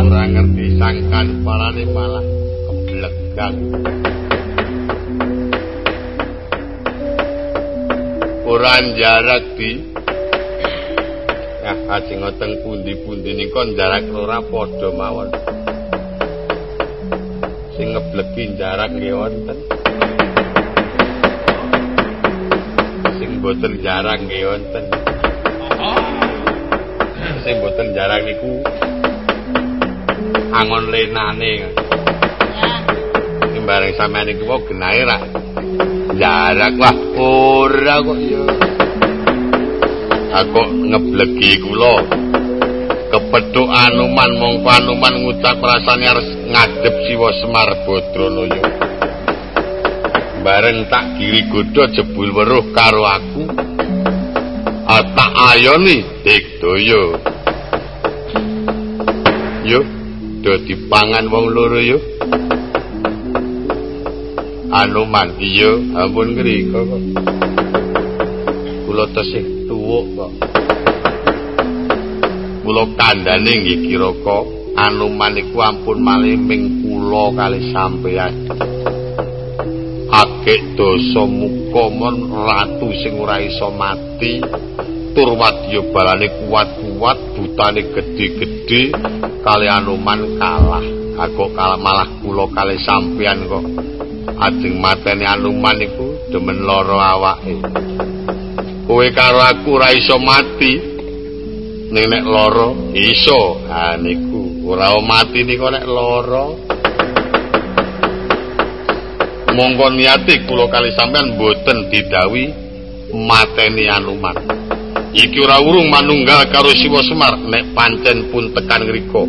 Ora ngerti sangkan parane malah keblegang. Ora jarak di Ya, aja ngoteng pundi-pundi nika jarak ora padha mawon. Sing ngebleki jarak nggih wonten. Sing boten jarak nggih wonten. Sing boten jarak niku angon lenane. Ya. Bareng sampean iki wae genahe ra jarak wah ora kok ya. Aku ngeblegi kula. Kepethuk Anuman mongko Anuman ngucap rasane harus ngadep Siwa Semar Badranaya. Bareng tak giri godha jebul weruh karo aku. Ah, tak ayoni Digdaya. Yo, do dipangan wong loro yo. Anuman iya, ampun ngrika kok. Kula tesih tuwuk kok. Kula kandhane nggih kiraka Anuman iku ampun malih ming kula kali sampeyan. Akeh dosa muka mon ratu sing ora iso mati. Tur wadya balane kuat-kuat, butane gedhe-gedhe kali Anuman kalah. Aku kalah malah kula kali sampeyan kok. Ajeng mateni Anuman iku demen lara awake. Kowe karo aku ora iso mati. Ning nek lara iso. Ha niku ora mati niku nek lara. Monggo niati kula kali sampean boten didawi mateni Anuman. Iki ora urung manunggal karo Siwa Semar nek pancen pun tekan ngriko.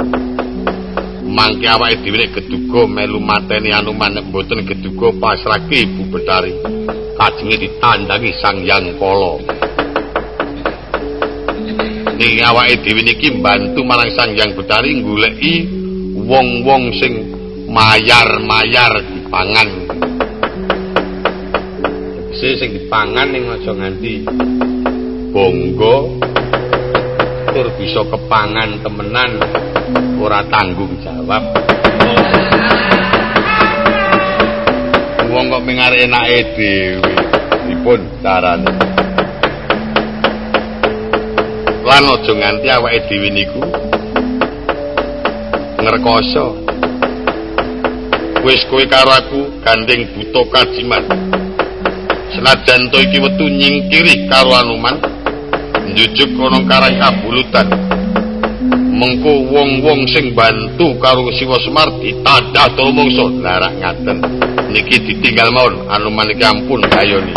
Mangke awake dhewe nek geduga melu mateni Anuman nek boten geduga pasrake Ibu Betari. Kajenge ditandangi Sang Yang Kala. Ning awake dhewe niki mbantu marang Sang Yang Betari goleki wong-wong sing mayar-mayar dipangan. Sing sing dipangan ning aja nganti bonggo tur bisa kepangan temenan ora tanggung jawab. Wong kok mengar enake dhewe dipun carane lan aja nganti awake dhewe niku ngrekoso wis kowe karo aku gandeng buta kajiman senajan to iki wetu nyingkiri karo Anuman njujuk ana karang kabulutan. Mengko wong-wong sing bantu karo Siwa Semar ditadah to mungso larak ngaten. Niki ditinggal mawon. Anuman iki ampun kayoni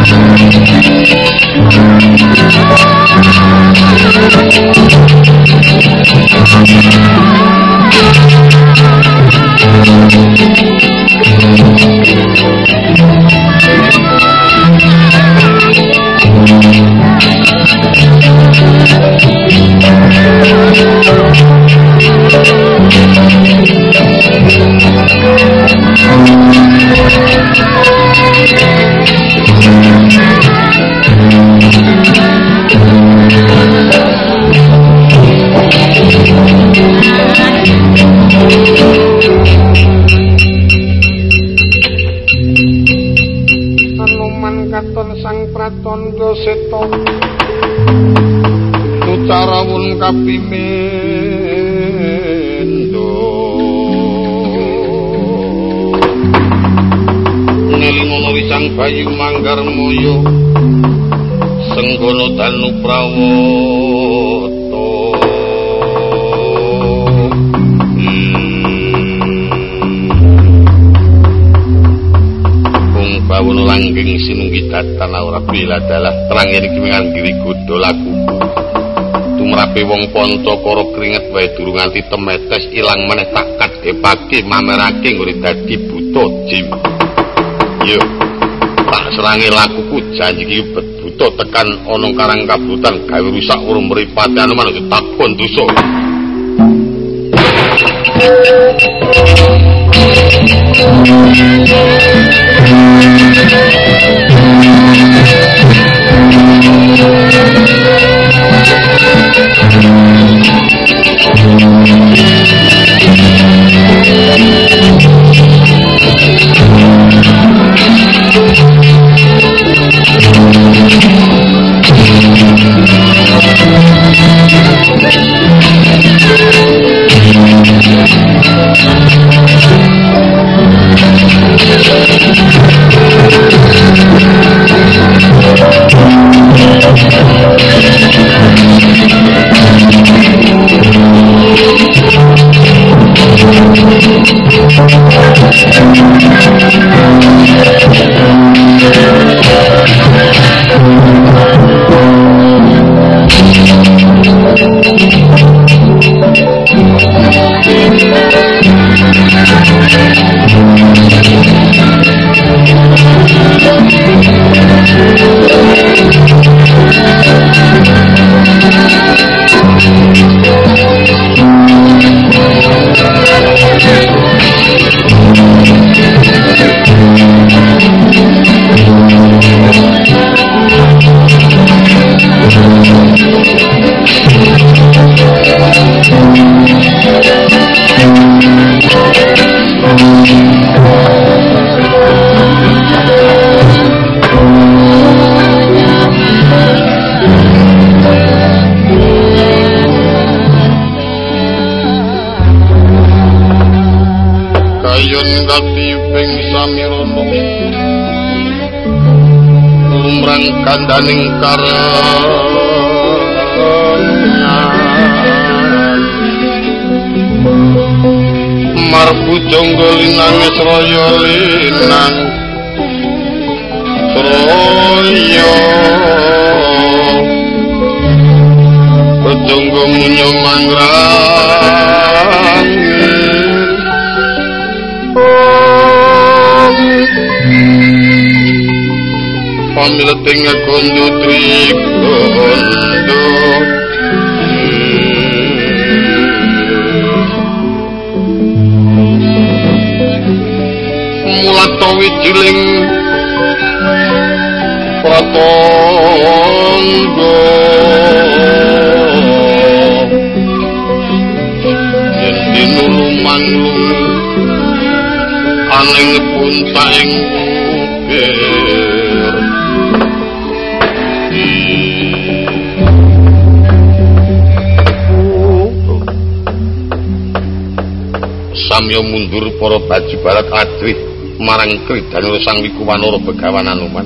Anuman 啊。Tucarawun kapimindo Ngelingono wisang bayu manggar moyo Senggono danu prawoto Kung bawono langgeng sinunggi datan ora bila dalah terang yen iki nganggiri godha laku tumrape wong ponco karo kringet wae durung nganti temetes ilang meneh tak kadhepake mamerake nggone dadi buta jim. Yo tak serangi lakuku janji iki buta tekan ana karang kabrutan gawe rusak urung mripate anu manut takon dosa Thank you. Kandaning karengan marbu jonggol nangis royo linang royo kejonggo munyo mangrang pamileting kondo trikondo mulato wijiling pratangga yen dinulumang aning puntaing samya mundur para baji barat adrih marang kridan sang wikuwanara begawan anuman.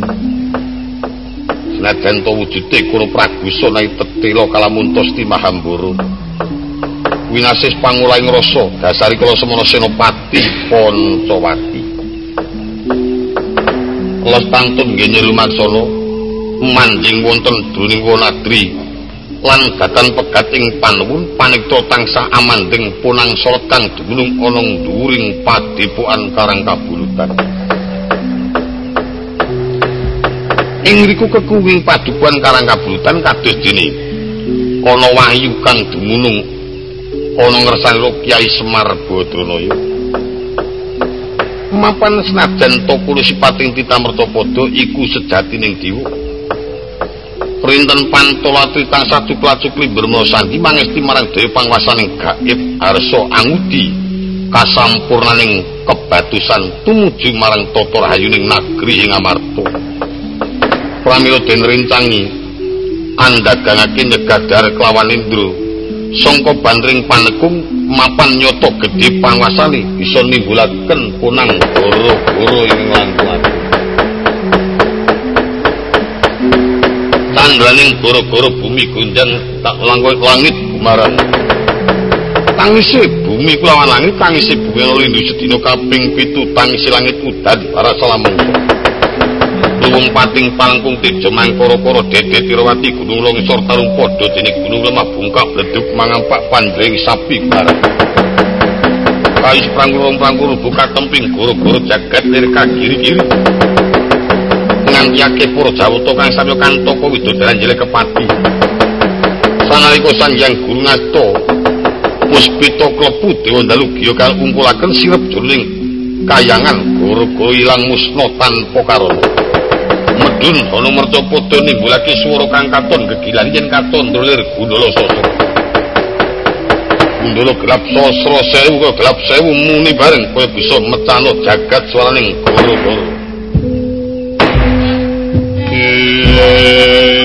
Senajan to wujude kula prabu sonai tetela kalamuntos ti mahambara winasis pangulaing rasa dasari kula semana senopati pancawati kula pantun nggih rumaksana manjing wonten druning wonadri lan datan pegat ing panuwun panikta tansah amanding punang salat kang dumunung ana dhuwuring padepokan karang kabulutan. Ing riku kekuwing padepokan karang kabulutan kados dene ana wahyu kang dumunung ana ngersani Kyai Semar Badranaya. Mapan senajan to kula sipating titamertapada iku sejatining dewa Printen pantolatri tansah cukla-cukli bermo sandi mangesti marang dewa pangwasaning gaib arso angudi. Kasampurnaning kebatusan tumuju marang toto rahayuning nagri ing amarto pramila den rincangi andagangake nyegadar kelawan indro sangka bandring panekung mapan nyoto gedhe pangwasane bisa nimbulaken punang goro-goro ing lantuan tandraning goro-goro bumi gunjang tak langkoi langit gumaran tangisi bumi kulawan langit tangisi bumi lindu sedino kaping pitu tangisi langit udan para salamu Luwung pating palangkung tejo mangkoro-koro dede tirawati gunung longsor tarung podo dini gunung lemah bungkak bleduk mangampak pandring sapi barang kayu seprangkurung-prangkurung buka temping goro-goro jagat lirka giri-giri kanthi akeh para jawata kang samya kantaka widodaran jele kepati. Sanalika sanjang guru ngasta puspita klepu dewa dalu giya karo ungkulaken sirep jroning kayangan gara-gara ilang musna tanpa karana. Medun ana merca padha nimbulake swara kang katon gegilan yen katon dolir gundala sasa. Gundala gelap sasra sewu kok gelap sewu muni bareng kaya bisa mecano jagat swaraning gara-gara. Amen.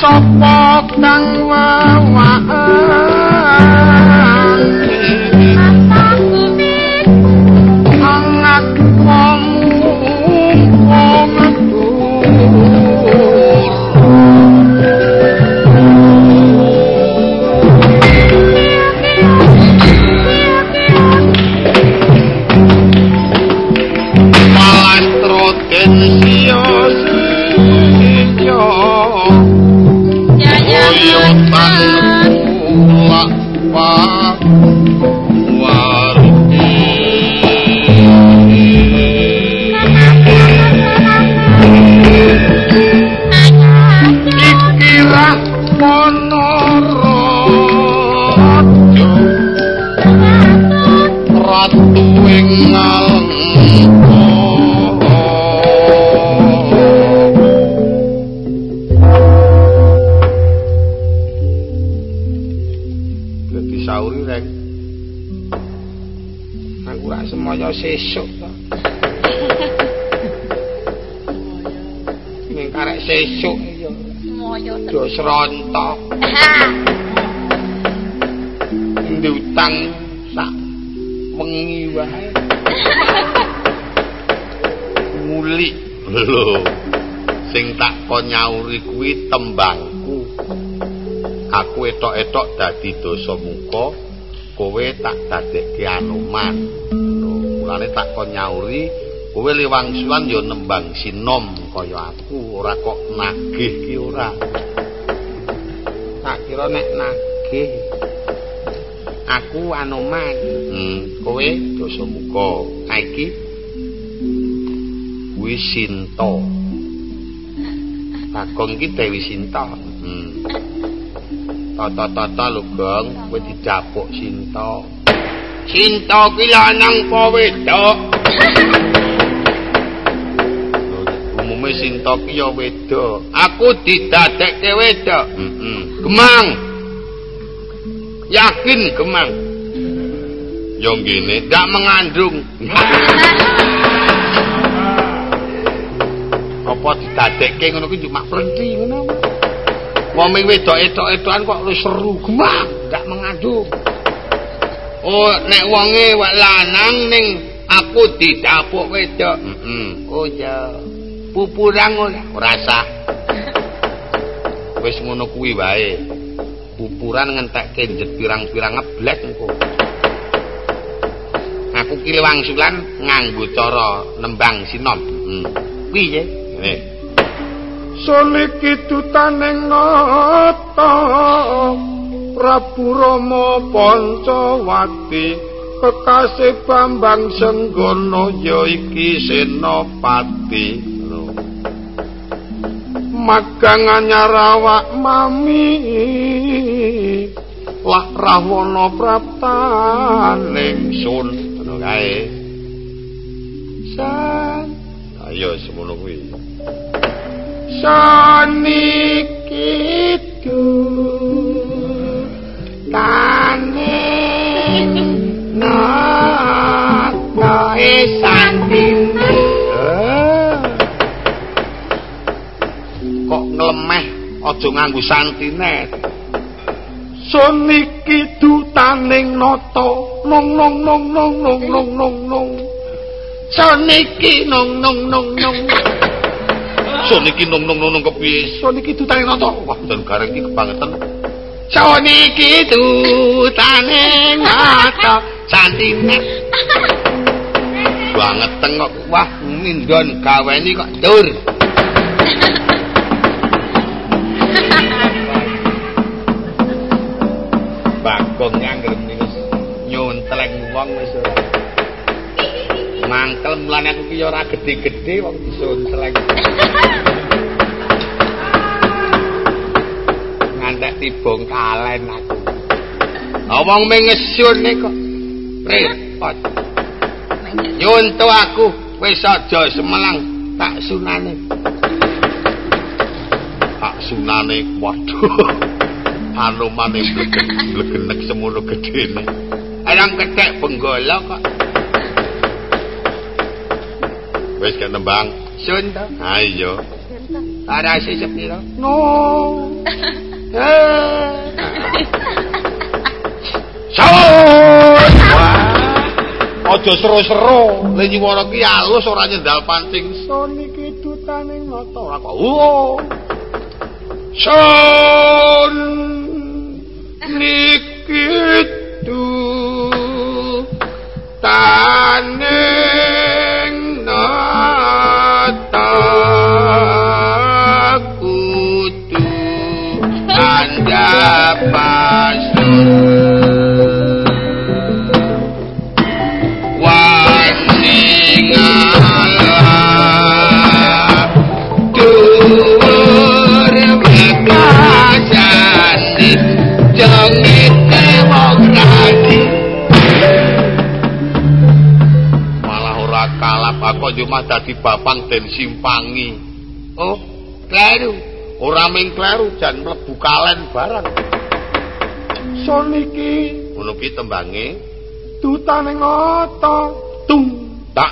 sopok nang wawak sesu. Ning karek sesu. Moyo terus rontok. Ndu utang sak wengi wae. Muli. Lho. Sing tak kon nyauri kuwi tembangku. Aku etok-etok dadi dosa muka, kowe tak dadekke anuman. Mulane tak kon nyauri kowe liwang sulan ya nembang sinom kaya aku ora kok nagih ki ora. Tak kira nek nagih aku anoman hmm, kowe dosa muka iki kuwi sinta Bagong iki Dewi Sinta. Hmm. tata-tata lho Gong kowe didapuk Sinta Sinta ki lanang apa wedok. Umume Sinta ki ya wedok. Aku didadekke wedok. Heeh Gemang. Yakin Gemang. Yo ngene ndak mengandung. Apa didadekke ngono ki cuma prenti ngono. Wong wedok etok-etokan kok wis seru. Gemang, gak mengandung. Oh, nek wonge wak lanang ning aku didapuk wedok. Heeh. Mm -mm. Oh ya. Pupurang ora rasa. Wis ngono kuwi wae. Pupuran ngentekke njet pirang-pirang ngeblek engko. Aku ki wangsulan nganggo cara nembang sinom. Heeh. Mm. Piye? Nih. soniki tutaning nata Prabu Rama Pancawati kekasih Bambang Senggono ya iki senopati magang anyarawak mami lah rahwana praptaning sun. Ngono kae. San. Ayo semono kuwi. Sanikitu taning nakae santine kok nglemeh aja nganggo santine. Soniki dutaning nata. Nong nong nong nong nong nong nong nong. Soniki nong nong nong nong. Soniki nung nung nung kepiye? Soniki dutane nata. Wah, dan gareng iki kebangetan. Soniki dutane nata. Santine. Bangetan kok. Wah, mindon gaweni kok dur. Bagong ngangger niku nyontleng wong wis mangkel mulane aku ki ora gedhe-gedhe wong disun ngantek tibong kalen aku ngomong mengesun nek kok repot nyuntu aku wis aja semelang tak sunane tak sunane waduh anu maneh blegenek semono gedene ayang ketek benggala kok Wis kan nembang. Sun ta? Ha iya. Arase sepiro? No. Aja seru-seru, le nyuwara ki alus ora nyendal pancing. Son iki dutaning mata ora kok. Son niki tu taning nata mah dadi bapang den simpangi. Oh, kleru. Ora ming kleru jan mlebu kalen barang. Son iki. Ngono ki tembange. Dutane ngoto tung tak.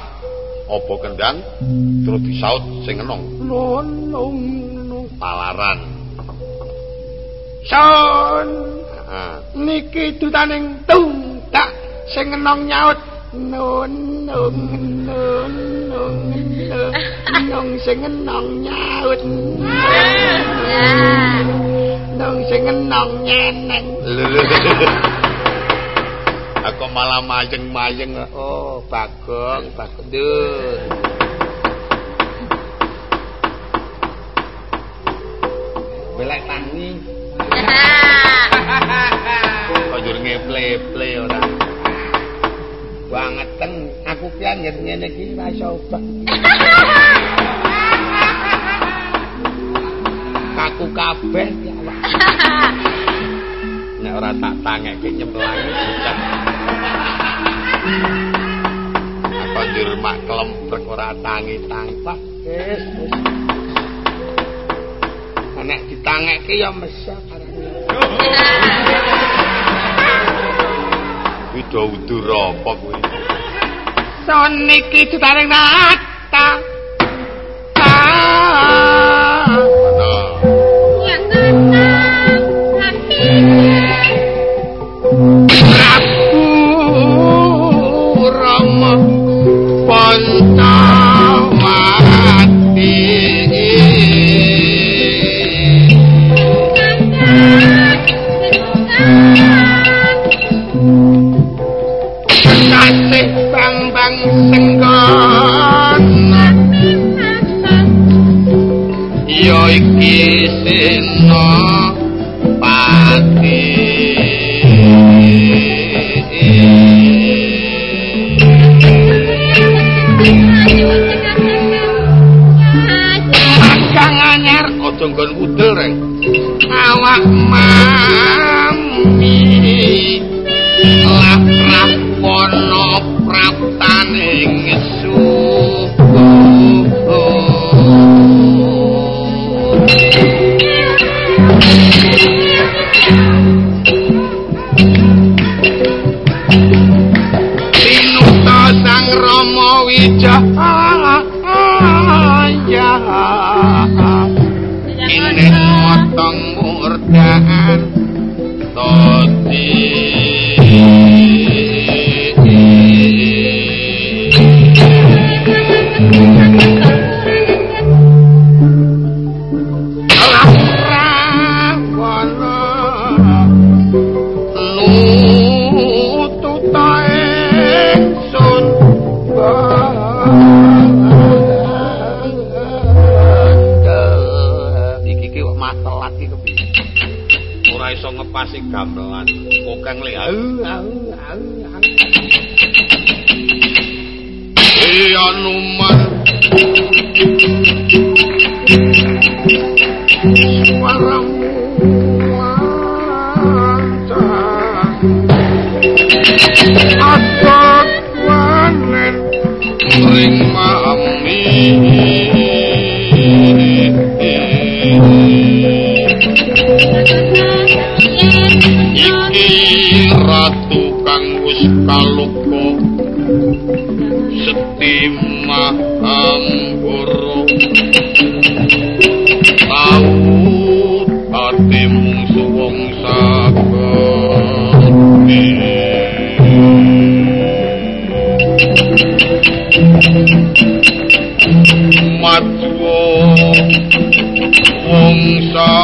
Apa kendang? Terus disaut sing enong. Nun nung nung palaran. Son niki dutane tung tak. Sing enong nyaut. Nun nung nun nong sing nong nyaut. Nong sing nong nyeneng aku malah majeng-majeng oh bagong bagong. Dur belak tangi. Kok jur ngeple-ple orang bangeten aku ki anggere ngene iki ra kaku kabeh nek ora tak tangeke nyemplangi bocah apa njur mak klembrek ora tangi tangpak wis nek ditangeke ya mesya Wida udur apa kuwi? Son iki ditaring nata. Tau atimu So.